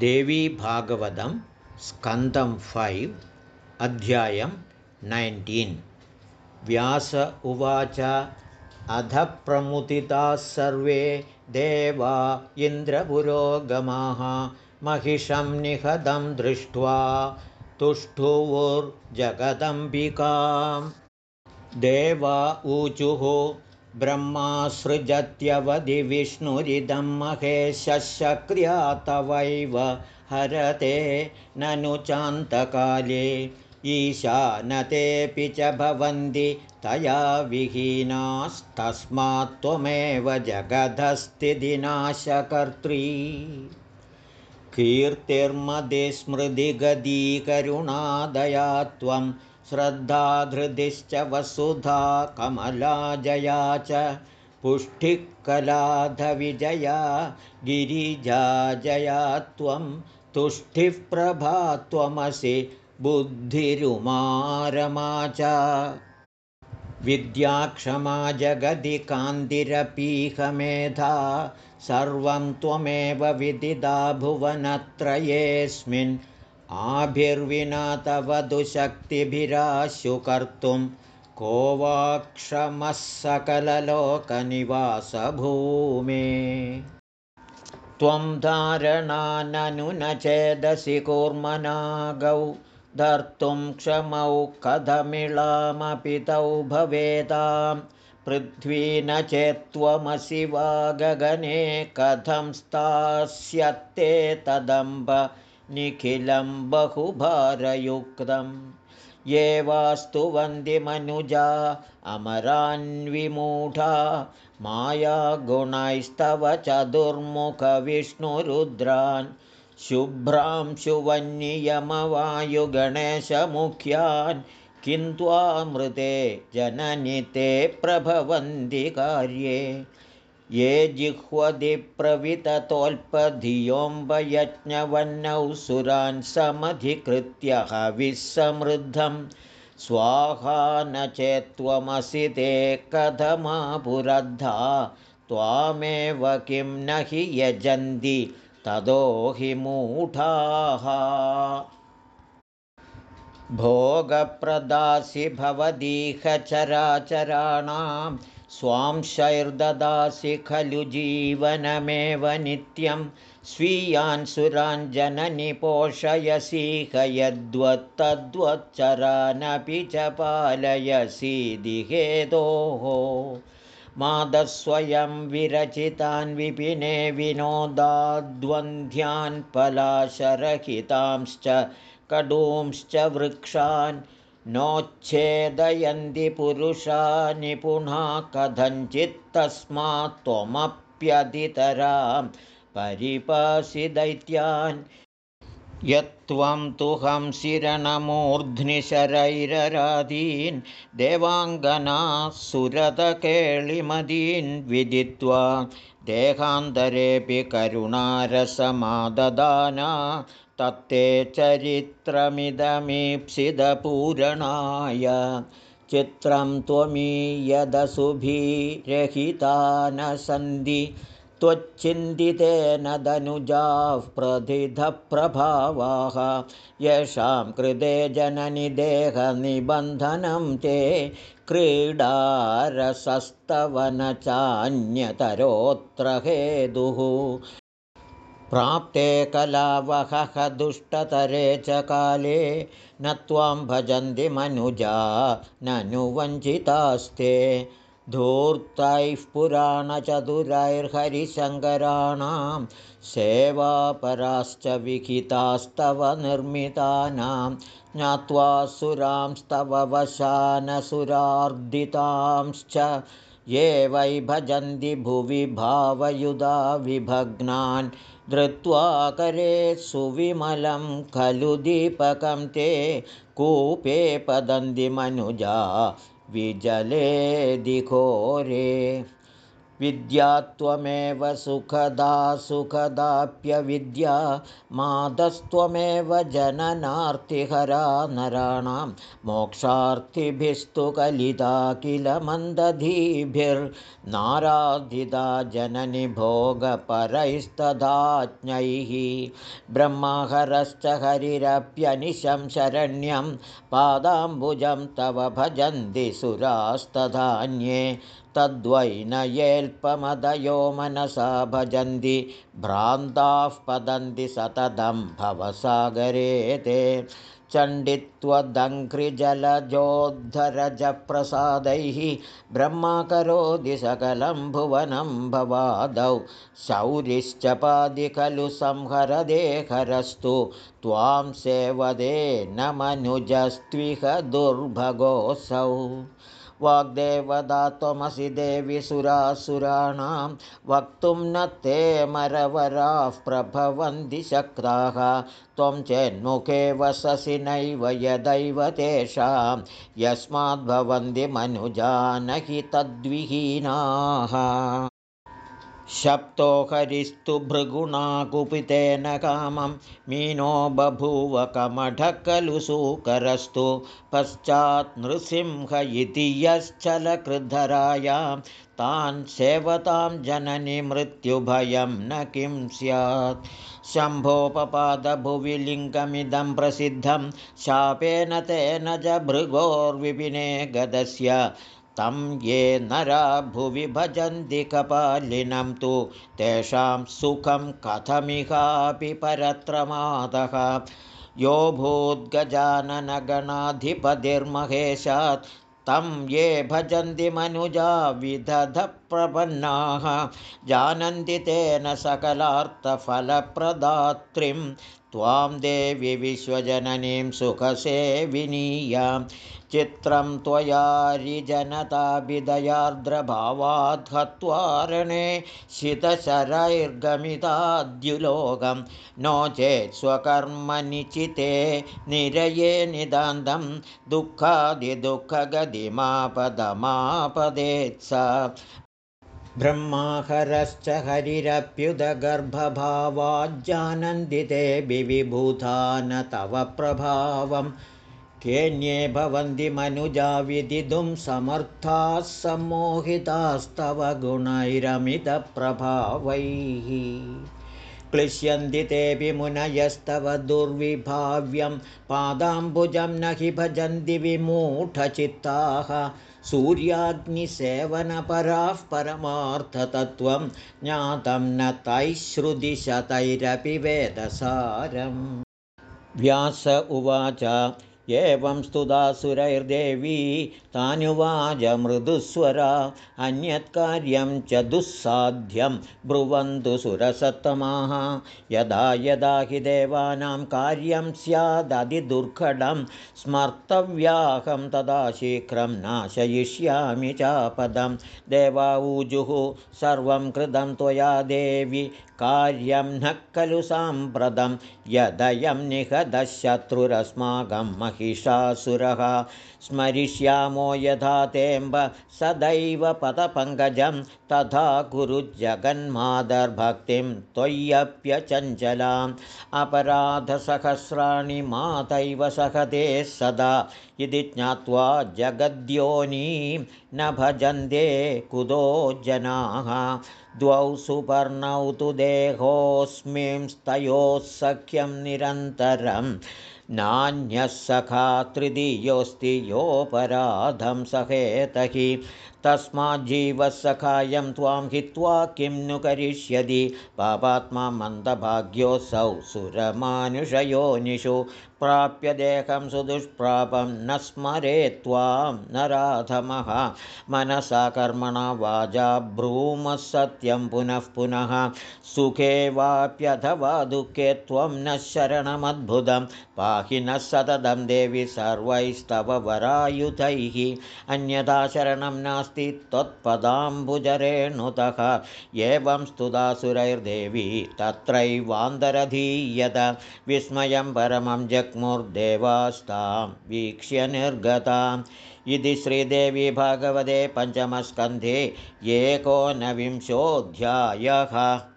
देवीभागवतं स्कन्दं फैव् अध्यायं नैन्टीन्। व्यास उवाच अध प्रमुदिताः सर्वे देवा इन्द्रपुरोगमाः महिषं निहतं दृष्ट्वा तुष्टुवुर्जगदम्बिकां देवा ऊचुः ब्रह्मासृजत्यवधि विष्णुरिदं महेशक्रिया तवैव हरते ननु चान्तकाले ईशानतेऽपि च भवन्ति तया विहीनास्तस्मात् त्वमेव जगदस्तिदिनाशकर्त्री। कीर्तिर्मदिस्मृतिगदीकरुणादया त्वं श्रद्धाधृतिश्च वसुधा कमलाजया च पुष्टिकलाधविजया गिरिजाजया त्वं तुष्टिः प्रभा त्वमसि बुद्धिरुमारमा च। विद्याक्षमा जगदि कान्तिरपीहमेधा सर्वं त्वमेव विदिदा भुवनत्रयेऽस्मिन् आभिर्विना तव दुशक्तिभिराशु कर्तुं को वाक्षमः सकललोकनिवासभूमे त्वं धारणाननु न चेदसि कूर्मनागौ धर्तुं क्षमौ कथमिळामपि तौ भवेदां। पृथ्वी न चेत्त्वमसि वा गगने कथं स्थास्यत्ते तदम्ब निखिलं बहुभारयुक्तं। ये वन्दिमनुजा अमरान्विमूढा मायागुणैस्तव चतुर्मुखविष्णुरुद्रान्। शुभ्रांशुवन्नियमवायुगणेशमुख्यान् किं त्वामृते जननि ते प्रभवन्ति कार्ये ये जिह्वदिप्रविततोऽल्पधियोऽम्बयज्ञवह्नौ सुरान् समधिकृत्य हविस्समृद्धं स्वाहा न चेत्त्वमसि ते कथमापुरद्धा। त्वामेव किं न हि यजन्ति ततो हि मूढाः। भोगप्रदासि भवदीह चराचराणां स्वांशैर्ददासि खलु जीवनमेव नित्यं स्वीयान् सुरान् जननि पोषयसीह यद्वत्तद्वच्चरानपि च पालयसि दिहेदोः मादस्वयं विरचितान् विपिने विनोदाद्वन्द्यान् पलाशरहितांश्च कडूंश्च वृक्षान् नोच्छेदयन्ति पुरुषा निपुणा कथञ्चित्तस्मात् त्वमप्यधितरां परिपासि दैत्यान् यत्त्वं तु हंसिरणमूर्ध्निशरैरराधीन् देवाङ्गनाः सुरतकेळिमदीन् विदित्वा देहान्तरेऽपि करुणारसमाददाना तत्ते चरित्रमिदमीप्सितपूरणाय चित्रं त्वमीयदसुभिरहिता न सन्धि त्वच्चिन्तितेन धनुजाः प्रथितप्रभावाः येषां कृते जननि देहनिबन्धनं ते क्रीडारसस्तव न चान्यतरोऽत्र हेतुः प्राप्ते कलावहः दुष्टतरे च काले न त्वां भजन्ति मनुजा ननु वञ्चितास्ते। धूर्तैः पुराणचतुरैर्हरिशङ्कराणां सेवापराश्च विहितास्तव निर्मितानां ज्ञात्वा सुरांस्तव वशानसुरार्दितांश्च ये वै भजन्ति भुवि भावयुधा विभग्नान् धृत्वा करे सुविमलं खलु दीपकं ते कूपे पदन्ति मनुजा विजले दिघोरे विद्या त्वमेव सुखदा सुखदाप्यविद्या मादस्त्वमेव जननार्तिहरा नराणां मोक्षार्थिभिस्तु कलिता किल मन्दधीभिर्नाराधिता जननि भोगपरैस्तदाज्ञैः ब्रह्महरश्च हरिरप्यनिशं शरण्यं पादाम्बुजं तव भजन्ति सुरास्तधान्ये तद्वैनयेऽल्पमदयो मनसा भजन्ति भ्रान्ताः पतन्ति सततं भवसागरे ते चण्डित्वदङ्घ्रिजलजोद्धरजप्रसादैः ब्रह्मा करोति सकलं भुवनं भवादौ। शौरिश्च पादि खलु संहरदेहरस्तु त्वां सेवदे न मनुजस्त्विह दुर्भगोऽसौ वाग्देवदा त्वमसि देवि सुरासुराणां वक्तुं न ते मरवराः प्रभवन्ति शक्ताः। त्वं चेन्मुखे वससि नैव यदैव तेषां। यस्माद्भवन्ति मनुजानहि तद्विहीनाः शप्तो हरिस्तु भृगुणा कुपितेन कामं मीनो बभूव कमठः खलु सूकरस्तु पश्चात् नृसिंह इति यश्चलकृधरायां तान् सेवतां जननि मृत्युभयं न किं स्यात्। शम्भोपपादभुवि लिङ्गमिदं प्रसिद्धं शापेन तेन च भृगोर्विपिने गदस्य तं ये नरा भुवि भजन्ति कपालिनं तु तेषां सुखं कथमिहापि परत्रमादः। यो भूद्गजाननगणाधिपतिर्महेशात् तं ये भजन्ति मनुजा विदधप्रपन्नाः। जानन्ति तेन सकलार्थफलप्रदात्रीं त्वां देवि विश्वजननीं सुखसेविनीयां चित्रं त्वयारिजनताभिदयार्द्रभावात् हत्वारणे शितशरैर्गमिताद्युलोकं नो चेत् स्वकर्मनिचिते निरये निदान्तं दुःखादिदुःखगतिमापदमापदेत् स ब्रह्माहरश्च हरिरप्युदगर्भभावाज्जानन्ति ते विविभूता न तव प्रभावम् केन्ये भवन्ति मनुजा विदितुं समर्थाः सम्मोहितास्तव गुणैरमितप्रभावैः। क्लिश्यन्ति तेऽपि मुनयस्तव दुर्विभाव्यं पादाम्बुजं न हि भजन्ति विमूढचित्ताः। सूर्याग्निसेवनपराः परमार्थतत्त्वं ज्ञातं न तैः श्रुतिशतैरपि वेदसारम्। व्यास उवाच एवं स्तुतासुरैर्देवी तानुवाच मृदुस्वरा अन्यत्कार्यं च दुःसाध्यं ब्रुवन्तु सुरसत्तमाः। यदा यदा हि देवानां कार्यं स्यादधिदुर्घटं स्मर्तव्याहं तदा शीघ्रं नाशयिष्यामि चापदं। देवाऊजुः सर्वं कृतं त्वया देवि कार्यं न खलु साम्प्रतं यदयं निहदशत्रुरस्माकं महिषासुरः स्मरिष्यामो यथा तेम्ब सदैव पदपङ्कजं तथा कुरु जगन्मादर्भक्तिं त्वय्यप्यचञ्चलाम् अपराधसहस्राणि मातैव सहते सदा इति ज्ञात्वा जगद्योनीं न भजन्ते कुतो जनाः। द्वौ सुपर्णौ तु देहोऽस्मिंस्तयोः सख्यं निरन्तरं नान्यः सखा तृतीयोऽस्ति योऽपराधं सहेत हि तस्माज्जीवसखायं त्वां हित्वा किं नु करिष्यति? पापात्मा मन्दभाग्योऽसौ सुरमानुषयोनिषु प्राप्य देहं सुदुष्प्रापं न स्मरे त्वां न राधमः मनसा कर्मणा वाजा भ्रूमः सत्यं पुनः पुनः। सुखे वाप्यथवा दुःखे त्वं न शरणमद्भुतं। पाहि नः सततं देवि सर्वैस्तव वरायुधैः। अन्यथा शरणं नास्ति त्वत्पदाम्बुजरेणुतः। एवं स्तुतासुरैर्देवी तत्रैवान्तरधीयत। विस्मयं परमं जग्मुर्देवास्तां वीक्ष्य निर्गताम्। इति श्रीदेवी भगवते पञ्चमस्कन्धे एकोनविंशोऽध्यायः